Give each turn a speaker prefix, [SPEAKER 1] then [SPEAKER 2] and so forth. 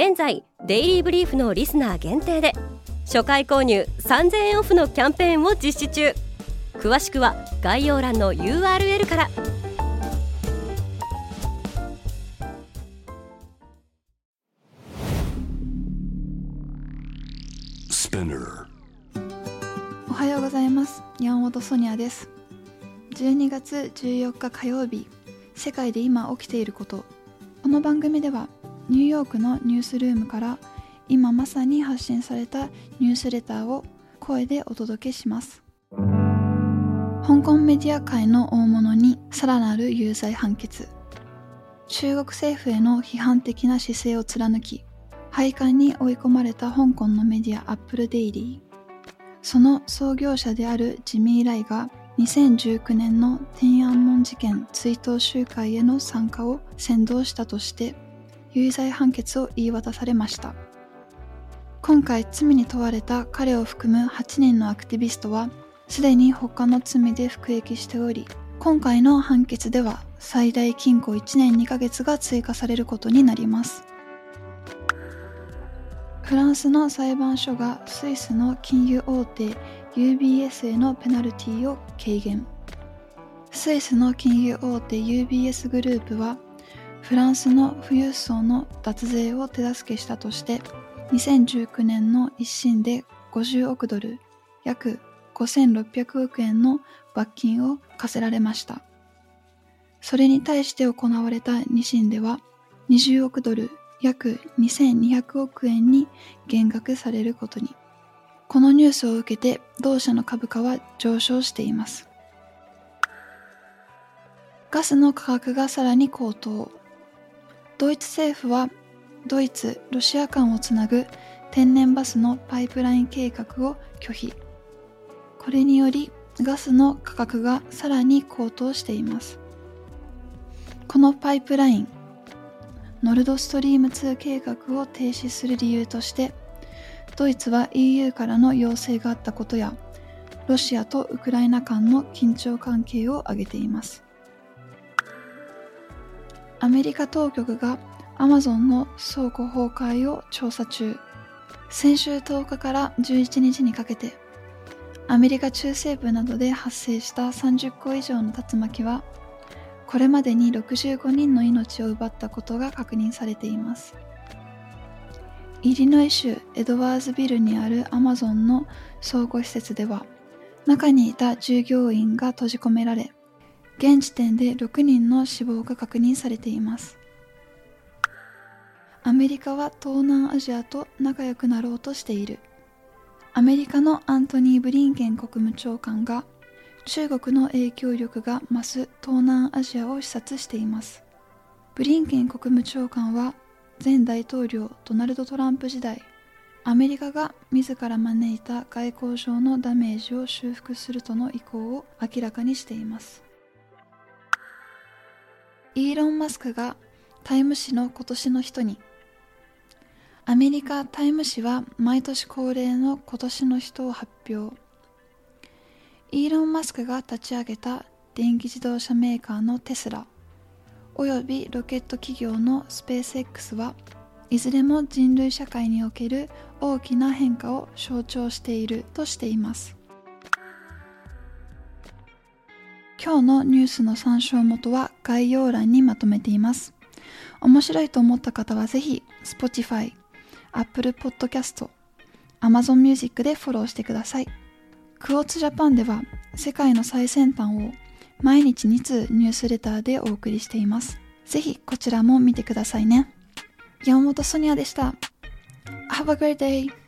[SPEAKER 1] 現在デイリーブリーフのリスナー限定で初回購入3000円オフのキャンペーンを実施中。詳しくは概要欄の URL から。
[SPEAKER 2] おはようございます。山本ソニアです。12月14日火曜日。世界で今起きていること。この番組ではニューヨークのニュースルームから今まさに発信されたニュースレターを声でお届けします。香港メディア界の大物にさらなる有罪判決。中国政府への批判的な姿勢を貫き廃刊に追い込まれた香港のメディアアップルデイリー。その創業者であるジミー・ライが2019年の天安門事件追悼集会への参加を先導したとして有罪判決を言い渡されました。今回罪に問われた彼を含む8人のアクティビストはすでに他の罪で服役しており今回の判決では最大禁錮1年2ヶ月が追加されることになります。フランスの裁判所がスイスの金融大手 UBS へのペナルティを軽減。スイスの金融大手 UBS グループはフランスの富裕層の脱税を手助けしたとして2019年の一審で50億ドル約5600億円の罰金を課せられました。それに対して行われた2審では20億ドル約2200億円に減額されることに。このニュースを受けて同社の株価は上昇しています。ガスの価格がさらに高騰。ドイツ政府はドイツ・ロシア間をつなぐ天然バスのパイプライン計画を拒否。これによりガスの価格がさらに高騰しています。このパイプラインノルドストリーム2計画を停止する理由としてドイツは EU からの要請があったことやロシアとウクライナ間の緊張関係を挙げています。アメリカ当局がアマゾンの倉庫崩壊を調査中。先週10日から11日にかけてアメリカ中西部などで発生した30個以上の竜巻はこれまでに65人の命を奪ったことが確認されています。イリノイ州エドワーズビルにあるアマゾンの倉庫施設では中にいた従業員が閉じ込められ現時点で6人の死亡が確認されています。アメリカは東南アジアと仲良くなろうとしている。アメリカのアントニー・ブリンケン国務長官が中国の影響力が増す東南アジアを視察しています。ブリンケン国務長官は前大統領ドナルド・トランプ時代アメリカが自ら招いた外交上のダメージを修復するとの意向を明らかにしています。イーロン・マスクがタイム誌の今年の人に。アメリカタイム誌は毎年恒例の今年の人を発表。イーロン・マスクが立ち上げた電気自動車メーカーのテスラ。およびロケット企業のスペース X はいずれも人類社会における大きな変化を象徴しているとしています。今日のニュースの参照元は概要欄にまとめています面白いと思った方はぜひ Spotify、Apple Podcast、Amazon Music でフォローしてください。クォーツジャパンでは世界の最先端を毎日2通ニュースレターでお送りしています。ぜひこちらも見てくださいね。山本ソニアでした。Have a great day!